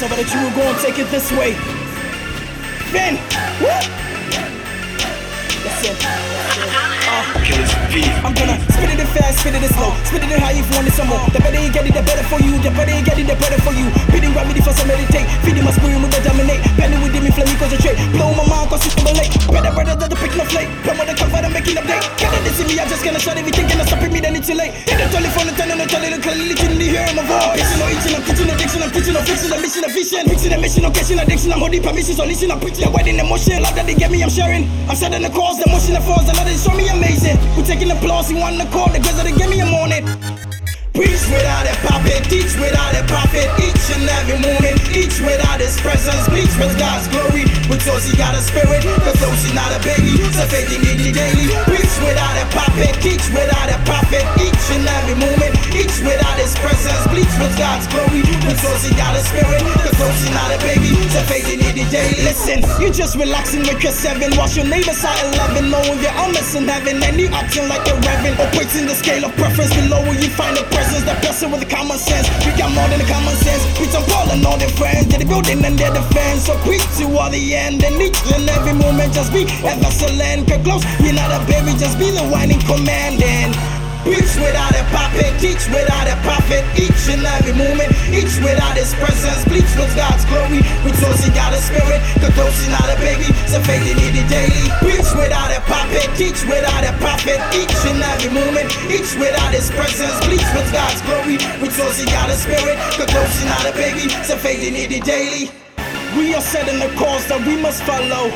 So that you will go and take it this way. Ben, woo! Beef. I'm gonna spit it in fast, spit it in slow, spit it in high if you want it some more. The better you get it, the better for you. The better you get it, the better for you. Beating gravity for some meditate, feeding my spirit with the dominate. Bending with me, flame concentrate. Blow my mind, cause it's late. Better, better than the picking up late. Come on the cover, I'm making update. Get it, see me, I just gonna shut everything, gonna stop me, then it's too late. Hit the telephone and turn on the telephone, clearly literally hearing my voice. I'm teaching no fiction, I'm missing a vision. Fixing a mission, catching addiction, I'm holding permission, so listen, I'm preaching. Wedding emotion, love that they get me, I'm sharing. I'm setting the cause, the motion, the force, another show me amazing. We're taking applause, you want the call, the girls that they give me a morning. Preach without a puppet, teach without a prophet, each and every moment, each without his presence, bleach with God's glory. With those he got a spirit, cause those he not a baby, so faith he need it daily. Preach without a puppet, teach without a prophet, each and every moment, each without his presence, bleach with God's glory. He got a spirit, cause those he not a baby, he need it daily. Listen, you just relaxing with your seven, watch your neighbors out 11, knowing you're honest in heaven, and you acting like a reverend, operating the scale of preference below where you find a presence. The person with the common sense. We got more than the common sense. On Paul and all their friends. They're the building and they're the. So quick to all the end. And each and every moment just be excellent. Get close. You're not a baby, just be the one in command. And Preach without a puppet, teach without a prophet. Each and every moment, without his presence. Bleach with God's glory. He got a spirit, he not a baby. So faith in it daily. Preach without a puppet, teach without a prophet. Each and every moment, each without his presence. Bleach with God's glory. He got a spirit, he not a baby. So faith in it daily. We are setting the course that we must follow.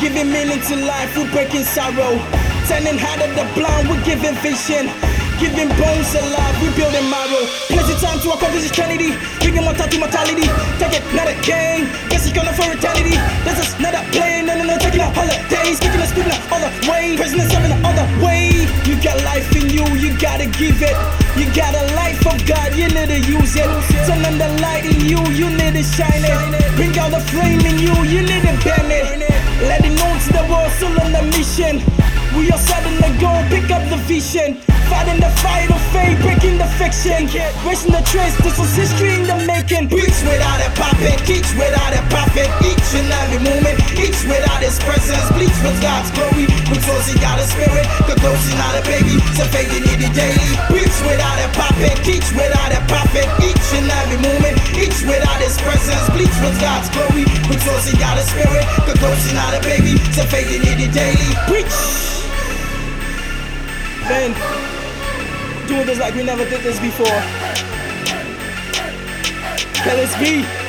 Giving meaning to life, we're breaking sorrow. Turning heart of the blind, we're giving vision. Giving bones alive, we building marrow. Plenty time to accomplish eternity. Bringing mortal to mortality. Take it, not a game. Guess it's gonna for eternity. This is not a plane, no, no, no. Taking a holiday. Speaking and speaking the other way. Praising and serving the other way. You got life in you, you gotta give it. You got a life of God, you need to use it. Turn on the light in you, you need to shine it. Bring out the flame in you, you need to burn it. Let it known to the world, still on the mission. We are setting the goal, pick up the vision. Fighting the fight of faith, breaking the fiction. Racing the trace, this was history in the making. Preach without a puppet, teach without a prophet. Each and every moment, each without his presence. Bleach with God's glory. Those he got a spirit, those he not a baby. So faith he need it daily. Preach without a puppet, teach without a prophet. Each and every moment, each without his presence. Bleach with God's glory. Those he got a spirit, those he not a baby. So faith he need it daily. Preach. Ben, doing this like we never did this before. LSB.